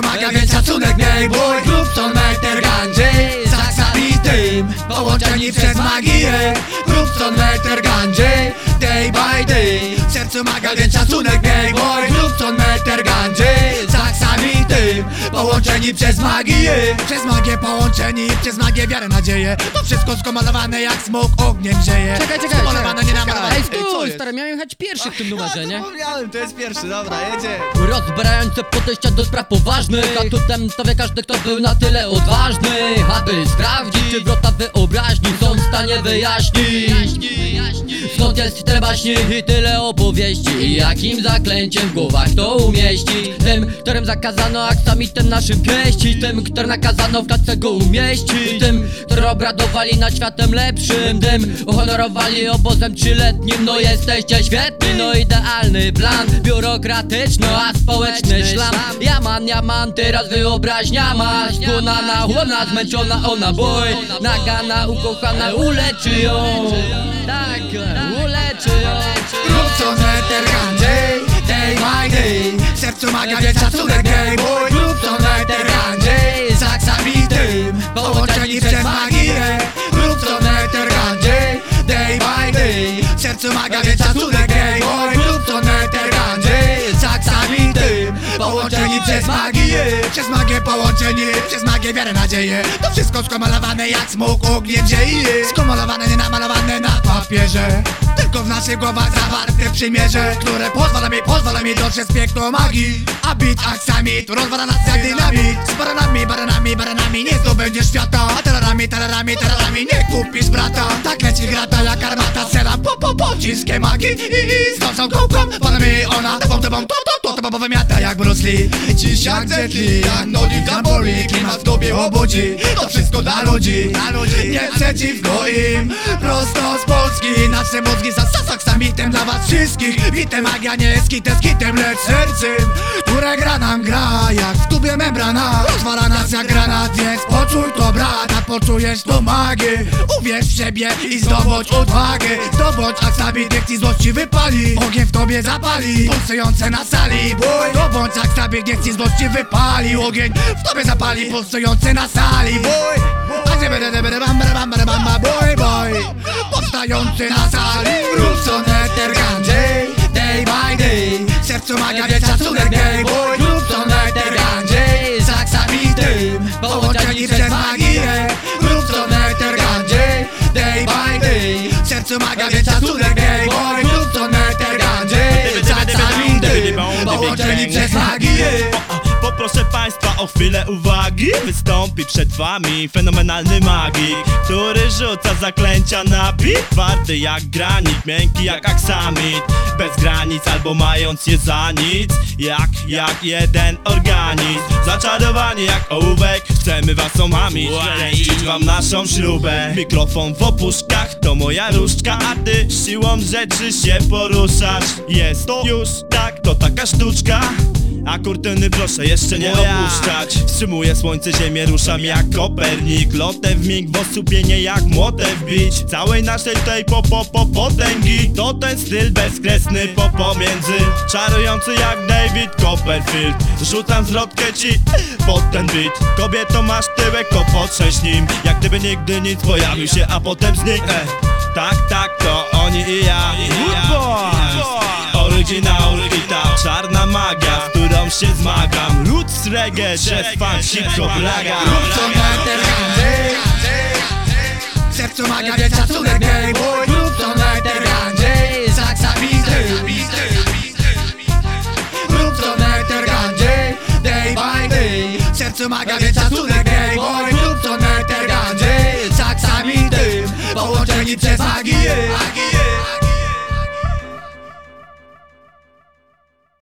maga, więc szacunek miej Mój Grubson, Melter, Gandziej Saksami tym Połączeni przez magię. Grubson, Melter, Gandziej Day by day. W sercu maga, więc szacunek Połączeni przez magię. Przez magię połączeni Przez magię wiarę, nadzieję. To wszystko skomalowane jak smok ogniem zieje Czekaj, czekaj, Skomalowane, nie namalowane Ej, Ej, co stój, jest? stary, miałem jechać pierwszy w tym numerze, nie? Zapomniałem, to jest pierwszy, dobra, jedzie. Rozbrajające podejścia do spraw poważnych Atutem stawia każdy, kto był na tyle odważny Aby sprawdzić, czy wrota wyobraźni są w stanie wyjaśnić. Skąd jest tyle baśni i tyle opowieści jakim zaklęciem w głowach to umieścić Tym, którym zakazano aksamitem naszym pieścić Tym, którym nakazano w klatce go umieścić Tym, którzy obradowali nad światem lepszym Tym, uhonorowali obozem trzyletnim. No jesteście świetni, no idealny plan Biurokratyczno, a społeczny szlam. Jaman, jaman, teraz wyobraźnia ma. Skłonana, chłona, zmęczona ona boj. Nagana, ukochana, uleczy ją. Tak, uleczy W sercu maga, więc szacunek miej Mój Grubson, Melter, Gandziej Saksami tym Połączeni przez magię Grubson, Melter, Gandziej Day by day W sercu maga, więc szacunek miej Mój Grubson, Melter, Gandziej Saksami tym Połączeni przez magię. Przez magię połączeni Przez magię wiarę, nadzieję. To wszystko skomalowane jak smok ogniem dzieje Skomalowane, nie namalowane na papierze tylko w naszych głowach zawarte przymierze Które pozwala mi, pozwala mi dotrzeć piękno magii. A bit aksamit rozwala nas jak dynamit. Z baranami, baranami, baranami nie zdobędziesz świata. A terrorami, terrorami, terrorami nie kupisz brata. Tak leci grata jak armata Sela po, po, pociskiem magii. I, i z nocą kołką Panami ona, tebą, tebą, to, to, to babo wymiata jak Bruce Dziś jak Jet jak Noli Gamboli Klimat w tobie obudzi. To wszystko dla ludzi, Nie przeciwko im. Prosto z Polski Nasze mózgi za sasak samitem dla was wszystkich. Witem magia nie jest kitem, z kitem lecz sercem Które gra nam gra. Jak w tubie membrana Rozwala nas jak granat, więc poczuj to Poczujesz tą magię. Uwierz w siebie i zdobądź odwagę. Zdobądź aksamit, niech ci złości wypali. Ogień w tobie zapali Pulsujące na sali. Bój, zdobądź aksamit, niech ci złości wypali. Ogień w tobie zapali Pulsujące na sali. Bój, a boy, boy Powstający na sali Grubson, Eter, Gandziej Day by day sercu magia, więc szacunek miej Mój magia, więc szacunek Mój Grubson, Eter, Gandziej Saksami tym Połączeni przez magię Poproszę Państwa o chwilę uwagi. Wystąpi przed Wami fenomenalny magik Który rzuca zaklęcia na bit Twardy jak granit, miękki jak aksamit. Bez granic albo mając je za nic. Jak, jak jeden organizm. Zaczarowani jak ołówek Chcemy Was omamić. Kręcić Wam naszą śrubę. Mikrofon w opuszkach to moja różdżka A Ty siłą rzeczy się poruszasz. Jest to już tak, to taka sztuczka a kurtyny proszę jeszcze nie opuszczać. Wstrzymuję słońce, ziemię, ruszam jak Kopernik. Lotem w mig, w osłupienie jak młotem wbić. Całej naszej tej po, po, po potęgi. To ten styl bezkresny po pomiędzy. Czarujący jak David Copperfield. Rzucam zwrotkę ci pod ten beat. Kobieto masz tyłek, to potrzeć nim. Jak gdyby nigdy nic pojawił się, a potem znikł Tak, tak, to oni i ja, i ja. Oryginał, ta czarna się zmagam. Lud z reggae, jazz, funk, hip-hop, laga Rób co na terenie Sercu magia, więc szacunek, gay boy Rób co na terenie Zaksa bity Rób co na terenie Day Sercu gay boy Rób co na terenie Zaksa Połączeni przez